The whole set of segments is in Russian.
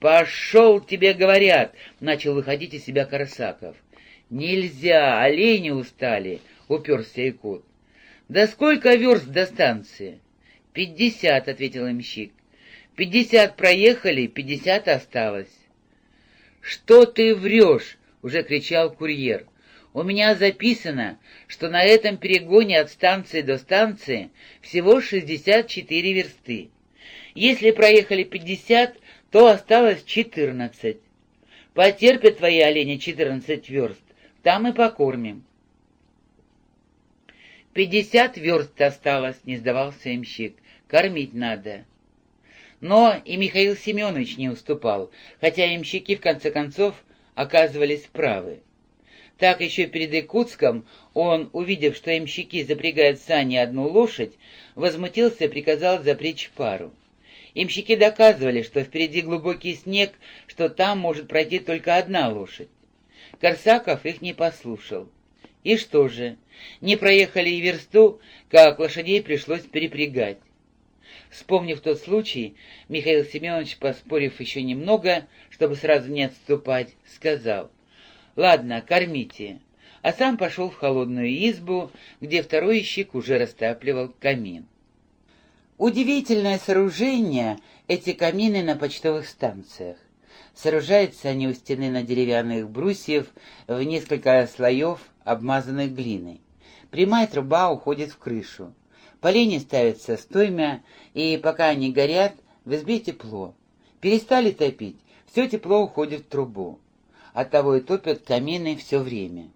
«Пошел, тебе говорят!» — начал выходить из себя Корсаков. «Нельзя, олени устали!» — уперся Якут. «Да сколько верст до станции?» «Пятьдесят», — ответил имщик. «Пятьдесят проехали, пятьдесят осталось». «Что ты врешь?» — уже кричал курьер. «У меня записано, что на этом перегоне от станции до станции всего шестьдесят четыре версты. Если проехали пятьдесят, то осталось четырнадцать. Потерпят твои олени четырнадцать верст, там и покормим». «Пятьдесят верст осталось», — не сдавался имщик. «Кормить надо». Но и Михаил Семенович не уступал, хотя имщики, в конце концов, оказывались правы. Так еще перед Иркутском он, увидев, что имщики запрягают сани одну лошадь, возмутился и приказал запрячь пару. Имщики доказывали, что впереди глубокий снег, что там может пройти только одна лошадь. Корсаков их не послушал. И что же, не проехали и версту, как лошадей пришлось перепрягать. Вспомнив тот случай, Михаил Семенович, поспорив еще немного, чтобы сразу не отступать, сказал, «Ладно, кормите», а сам пошел в холодную избу, где второй ищик уже растапливал камин. Удивительное сооружение эти камины на почтовых станциях. Сооружаются они у стены на деревянных брусьев в несколько слоев, обмазанных глиной. Прямая труба уходит в крышу. Поленья ставятся стоймя, и пока они горят, в избе тепло. Перестали топить, все тепло уходит в трубу. Оттого и топят камины все время.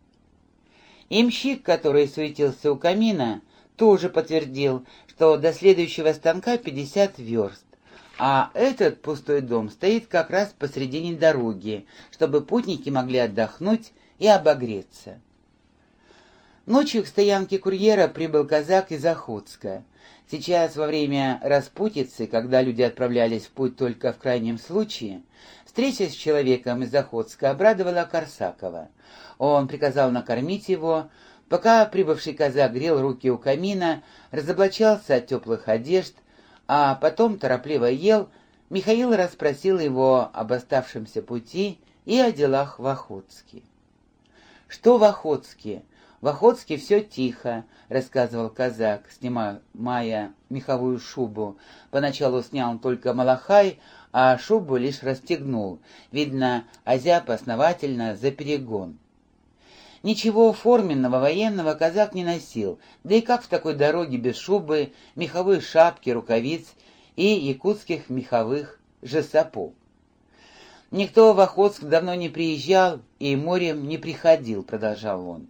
Имщик, который суетился у камина, тоже подтвердил, что до следующего станка 50 верст, а этот пустой дом стоит как раз посредине дороги, чтобы путники могли отдохнуть и обогреться. Ночью к стоянке курьера прибыл казак из Охотска. Сейчас, во время распутицы, когда люди отправлялись в путь только в крайнем случае, встреча с человеком из Охотска обрадовала Корсакова. Он приказал накормить его, пока прибывший казак грел руки у камина, разоблачался от теплых одежд, а потом торопливо ел, Михаил расспросил его об оставшемся пути и о делах в Охотске. Что в Охотске? В Охотске все тихо, — рассказывал казак, снимая меховую шубу. Поначалу снял только малахай, а шубу лишь расстегнул. Видно, озяб основательно за перегон. Ничего форменного военного казак не носил, да и как в такой дороге без шубы, меховой шапки, рукавиц и якутских меховых же сапог. Никто в Охотск давно не приезжал и морем не приходил, продолжал он.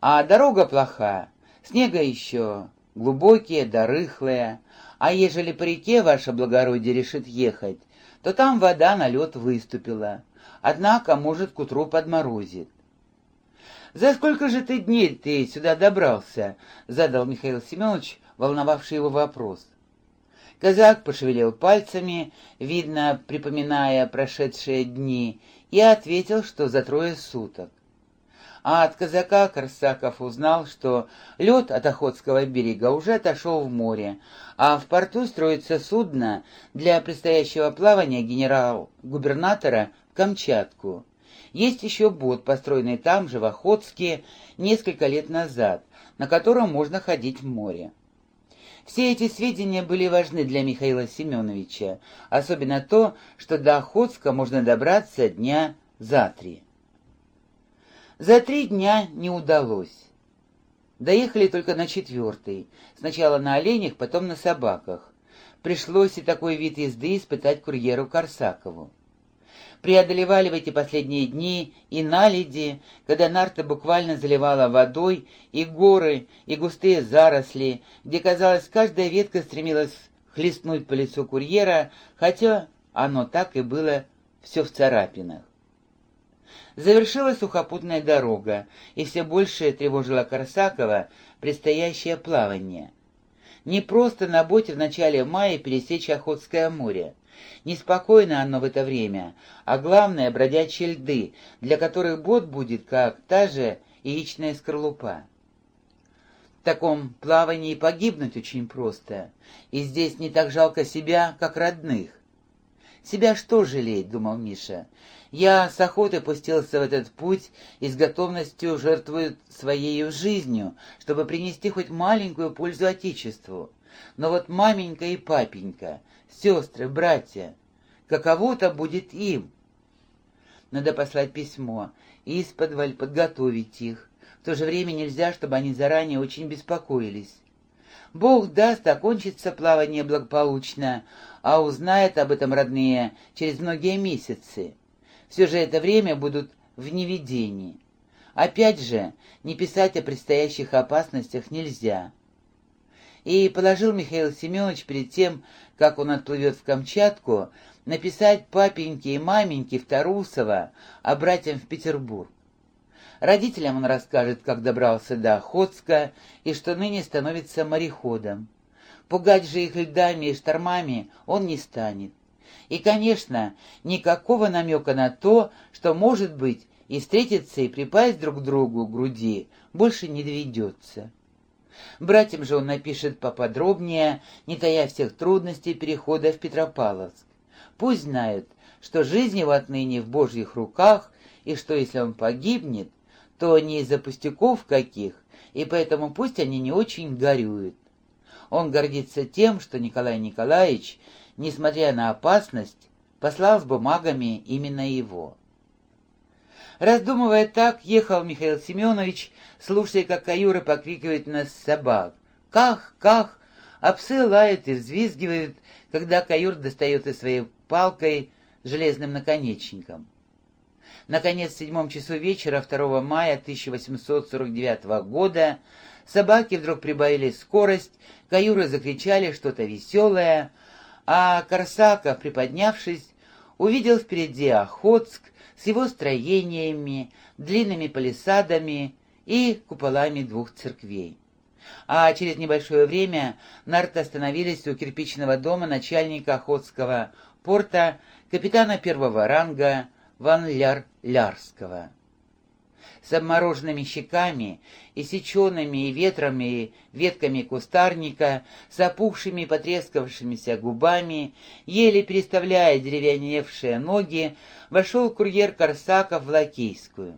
А дорога плохая, снега еще глубокие да рыхлые, а ежели по реке ваше благородие решит ехать, то там вода на лед выступила, однако, может, к утру подморозит. «За сколько же ты дней ты сюда добрался?» — задал Михаил Семенович, волновавший его вопрос. Казак пошевелил пальцами, видно, припоминая прошедшие дни, и ответил, что за трое суток а от казака Корсаков узнал, что лед от Охотского берега уже отошел в море, а в порту строится судно для предстоящего плавания генерал-губернатора в Камчатку. Есть еще бот, построенный там же, в Охотске, несколько лет назад, на котором можно ходить в море. Все эти сведения были важны для Михаила Семеновича, особенно то, что до Охотска можно добраться дня за три. За три дня не удалось. Доехали только на четвертый. Сначала на оленях, потом на собаках. Пришлось и такой вид езды испытать курьеру Корсакову. Преодолевали в эти последние дни и наледи, когда нарта буквально заливала водой, и горы, и густые заросли, где, казалось, каждая ветка стремилась хлестнуть по лицу курьера, хотя оно так и было все в царапинах. Завершилась сухопутная дорога, и все больше тревожило Корсакова предстоящее плавание. Не просто на боте в начале мая пересечь Охотское море. Неспокойно оно в это время, а главное — бродячие льды, для которых бот будет как та же яичная скорлупа. В таком плавании погибнуть очень просто, и здесь не так жалко себя, как родных. «Себя что жалеть?» — думал Миша. «Я с охотой пустился в этот путь и с готовностью жертвую своей жизнью, чтобы принести хоть маленькую пользу Отечеству. Но вот маменька и папенька, сестры, братья, каково-то будет им. Надо послать письмо, и исподволь подготовить их. В то же время нельзя, чтобы они заранее очень беспокоились. Бог даст, окончится плавание благополучно, а узнает об этом родные через многие месяцы. Все же это время будут в неведении. Опять же, не писать о предстоящих опасностях нельзя. И положил Михаил Семенович перед тем, как он отплывет в Камчатку, написать папеньке и маменьке в Тарусово, а братьям в Петербург. Родителям он расскажет, как добрался до Охотска и что ныне становится мореходом. Пугать же их льдами и штормами он не станет. И, конечно, никакого намека на то, что, может быть, и встретиться и припасть друг к другу груди, больше не доведется. Братьям же он напишет поподробнее, не тая всех трудностей перехода в Петропавловск. Пусть знают, что жизнь его отныне в Божьих руках, и что если он погибнет, то не из-за пустяков каких, и поэтому пусть они не очень горюют. Он гордится тем, что Николай Николаевич, несмотря на опасность, послал с бумагами именно его. Раздумывая так, ехал Михаил Семенович, слушая, как каюры покрикивают на собак. «Ках! Ках!» А псы лают и взвизгивают, когда каюр достает из своей палкой железным наконечником. Наконец, в седьмом часу вечера 2 мая 1849 года собаки вдруг прибавили скорость, каюры закричали что-то веселое, а Корсаков, приподнявшись, увидел впереди Охотск с его строениями, длинными палисадами и куполами двух церквей. А через небольшое время нарты остановились у кирпичного дома начальника Охотского порта капитана первого ранга Ван Ляр-Лярского. С обмороженными щеками, иссеченными и ветрами ветками кустарника, с опухшими потрескавшимися губами, еле переставляя деревяневшие ноги, вошел курьер Корсаков в Лакейскую.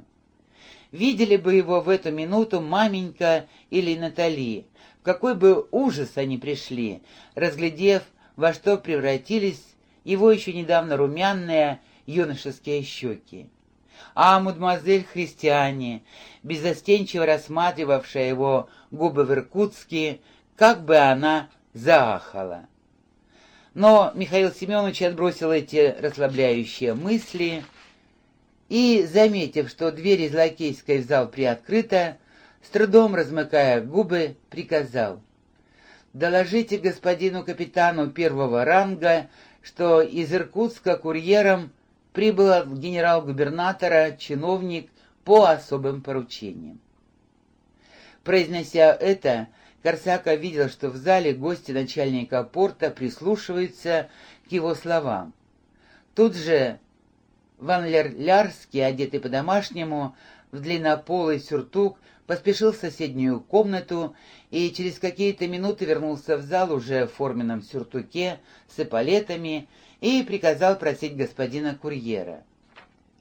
Видели бы его в эту минуту маменька или Натали, в какой бы ужас они пришли, разглядев, во что превратились его еще недавно румяные юношеские щеки. А мадемуазель Христиане, безостенчиво рассматривавшая его губы в Иркутске, как бы она заахала. Но Михаил Семенович отбросил эти расслабляющие мысли и, заметив, что дверь из Лакейской в зал приоткрыта, с трудом размыкая губы, приказал «Доложите господину капитану первого ранга, что из Иркутска курьером прибыл генерал-губернатора чиновник по особым поручениям. Произнося это, Корсака видел, что в зале гости начальника порта прислушиваются к его словам. Тут же Ван Лярский, одетый по-домашнему, в длиннополый сюртук, поспешил в соседнюю комнату и через какие-то минуты вернулся в зал уже в форменном сюртуке с эполетами и приказал просить господина курьера.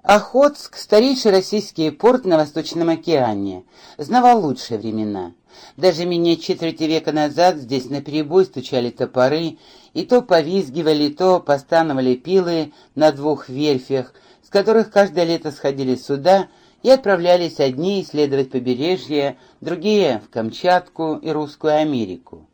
Охотск, старейший российский порт на Восточном океане, знавал лучшие времена. Даже менее четверти века назад здесь наперебой стучали топоры, и то повизгивали, то постановали пилы на двух верфях, с которых каждое лето сходили суда и отправлялись одни исследовать побережье, другие в Камчатку и Русскую Америку.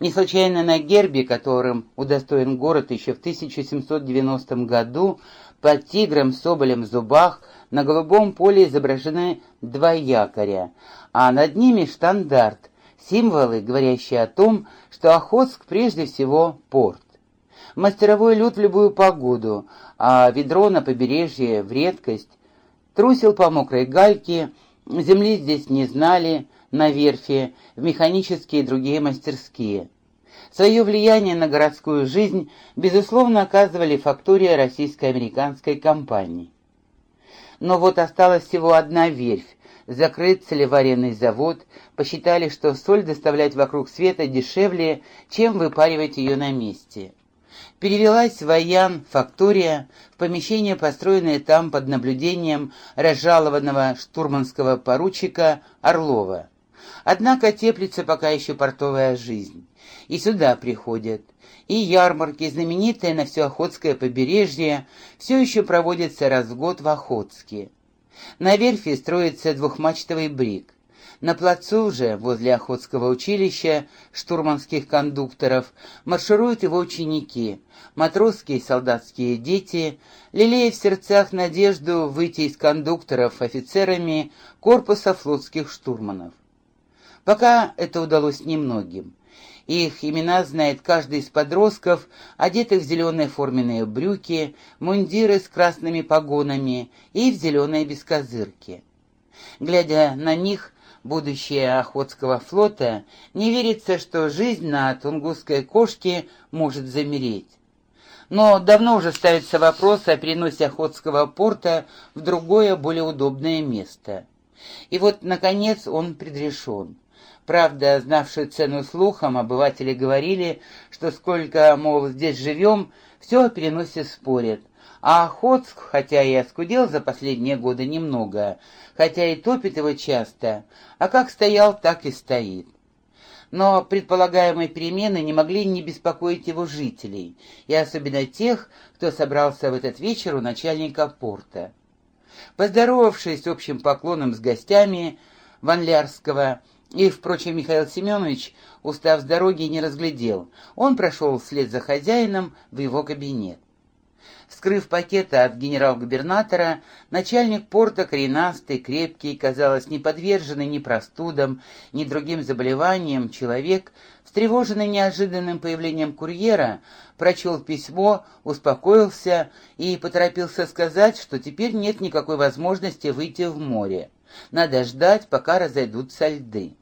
Не случайно на гербе, которым удостоен город еще в 1790 году, под тигром соболем в зубах на голубом поле изображены два якоря, а над ними штандарт, символы, говорящие о том, что Охотск прежде всего порт. Мастеровой люд в любую погоду, а ведро на побережье в редкость, трусил по мокрой гальке, земли здесь не знали, на верфи, в механические и другие мастерские. Свое влияние на городскую жизнь, безусловно, оказывали фактория российско-американской компании. Но вот осталась всего одна верфь, закрыт целеваренный завод, посчитали, что соль доставлять вокруг света дешевле, чем выпаривать ее на месте. перевелась в Аян, фактория, в помещение, построенное там под наблюдением разжалованного штурманского поручика Орлова. Однако теплится пока еще портовая жизнь. И сюда приходят. И ярмарки, знаменитые на все Охотское побережье, все еще проводятся раз в год в Охотске. На верфи строится двухмачтовый брик. На плацу же, возле Охотского училища, штурманских кондукторов, маршируют его ученики, матросские и солдатские дети, лелея в сердцах надежду выйти из кондукторов офицерами корпуса флотских штурманов. Пока это удалось немногим. Их имена знает каждый из подростков, одетых в зеленые форменные брюки, мундиры с красными погонами и в зеленые бескозырки. Глядя на них, будущее Охотского флота, не верится, что жизнь на Тунгусской кошке может замереть. Но давно уже ставится вопрос о переносе Охотского порта в другое, более удобное место. И вот, наконец, он предрешен. Правда, знавшие цену слухам, обыватели говорили, что сколько, мол, здесь живем, все о переносе спорят. А Охотск, хотя и оскудел за последние годы немного, хотя и топит его часто, а как стоял, так и стоит. Но предполагаемые перемены не могли не беспокоить его жителей, и особенно тех, кто собрался в этот вечер у начальника порта. Поздоровавшись общим поклоном с гостями Ванлярского, и, впрочем, Михаил Семенович, устав с дороги, не разглядел. Он прошел вслед за хозяином в его кабинет. Скрыв пакеты от генерал-губернатора, начальник порта, коренастый, крепкий, казалось, не подверженный ни простудам, ни другим заболеваниям, человек, встревоженный неожиданным появлением курьера, прочел письмо, успокоился и поторопился сказать, что теперь нет никакой возможности выйти в море. Надо ждать, пока разойдутся льды.